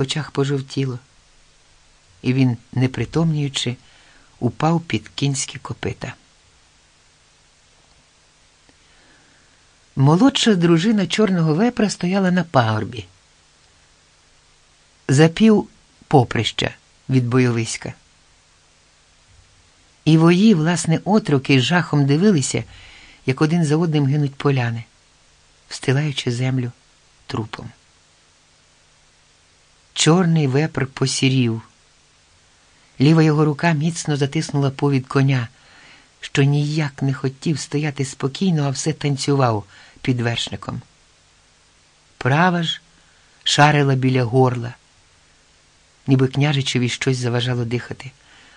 очах пожовтіло, і він, не притомнюючи, упав під кінські копита. Молодша дружина чорного вепра стояла на пагорбі. Запів поприща від бойовиська. І вої, власне, отроки з жахом дивилися, як один за одним гинуть поляни, встилаючи землю трупом. Чорний вепр посірів. Ліва його рука міцно затиснула повід коня, що ніяк не хотів стояти спокійно, а все танцював під вершником. Права ж шарила біля горла, ніби княжичеві щось заважало дихати,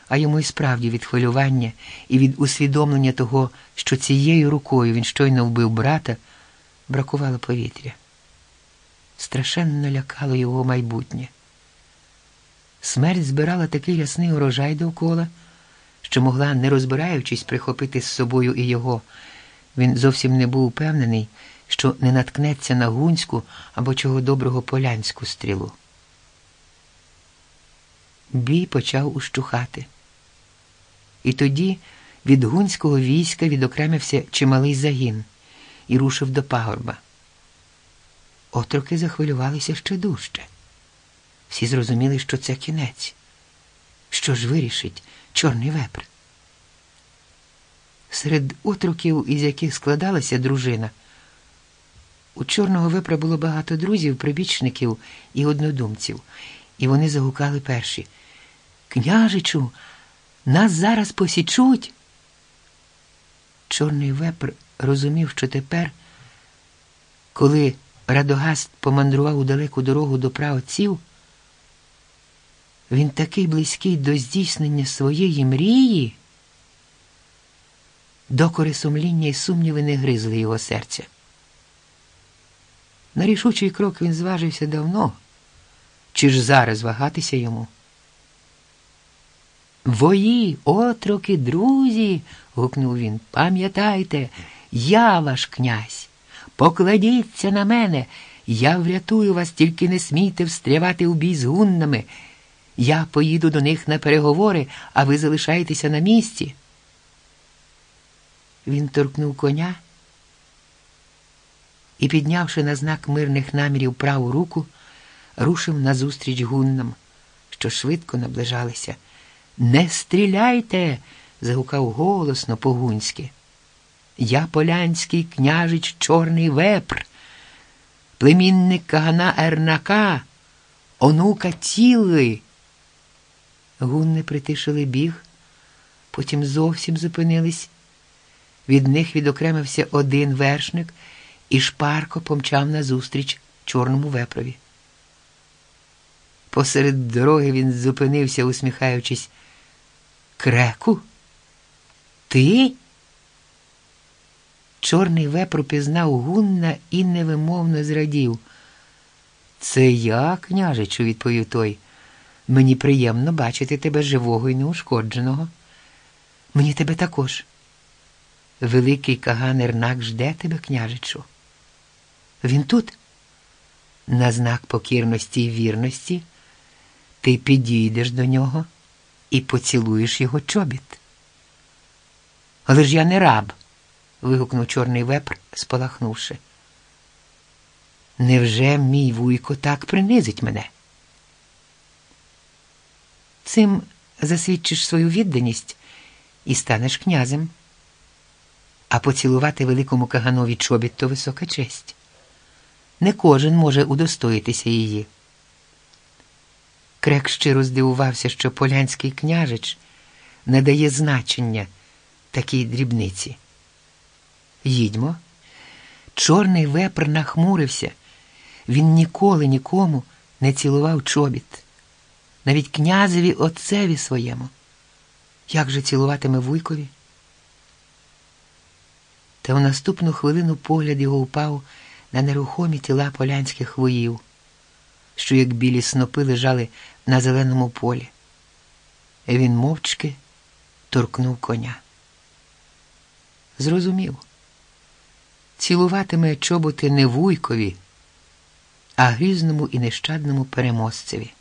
а йому і справді від хвилювання і від усвідомлення того, що цією рукою він щойно вбив брата, бракувало повітря. Страшенно лякало його майбутнє. Смерть збирала такий рясний урожай довкола, що могла, не розбираючись, прихопити з собою і його. Він зовсім не був упевнений, що не наткнеться на гунську або чого доброго полянську стрілу. Бій почав ущухати. І тоді від гунського війська відокремився чималий загін і рушив до пагорба. Отроки захвилювалися ще дужче. Всі зрозуміли, що це кінець. Що ж вирішить чорний вепр? Серед отроків, із яких складалася дружина, у чорного вепра було багато друзів, прибічників і однодумців, і вони загукали перші. Княжичу, нас зараз посічуть. Чорний вепр розумів, що тепер, коли Радогаст помандрував у далеку дорогу до праотців, він такий близький до здійснення своєї мрії, докори сумління і сумніви не гризли його серця. На рішучий крок він зважився давно, чи ж зараз вагатися йому? Вої, отроки, друзі, гукнув він, пам'ятайте, я ваш князь. Покладіться на мене, я врятую вас, тільки не смійте встрявати у бій з гуннами. Я поїду до них на переговори, а ви залишаєтеся на місці. Він торкнув коня і, піднявши на знак мирних намірів праву руку, рушив назустріч гуннам, що швидко наближалися. Не стріляйте. загукав голосно по-гунськи. Я полянський княжич Чорний вепр, племінник Кагана Ернака, онука Тіли. Гунни притишили біг, потім зовсім зупинились. Від них відокремився один вершник і шпарко помчав назустріч чорному вепрові. Посеред дороги він зупинився, усміхаючись. Креку? Ти? Чорний вепр пізнав гунна і невимовно зрадів. Це я, княжичу, відповів той. Мені приємно бачити тебе живого і неушкодженого. Мені тебе також. Великий Каган Ернак жде тебе, княжичу. Він тут, на знак покірності і вірності, ти підійдеш до нього і поцілуєш його чобіт. Але ж я не раб вигукнув чорний вепр, спалахнувши. Невже мій вуйко так принизить мене? Цим засвідчиш свою відданість і станеш князем. А поцілувати великому каганові чобіт то висока честь. Не кожен може удостоїтися її. Крек щиро здивувався, що полянський княжич не дає значення такій дрібниці. Їдьмо. Чорний вепр нахмурився. Він ніколи нікому не цілував чобіт, навіть князеві отцеві своєму. Як же цілуватиме вуйкові? Та в наступну хвилину погляд його упав на нерухомі тіла полянських воїв, що, як білі снопи, лежали на зеленому полі. Він мовчки торкнув коня. Зрозумів цілуватиме чоботи не вуйкові, а грізному і нещадному переможцеві.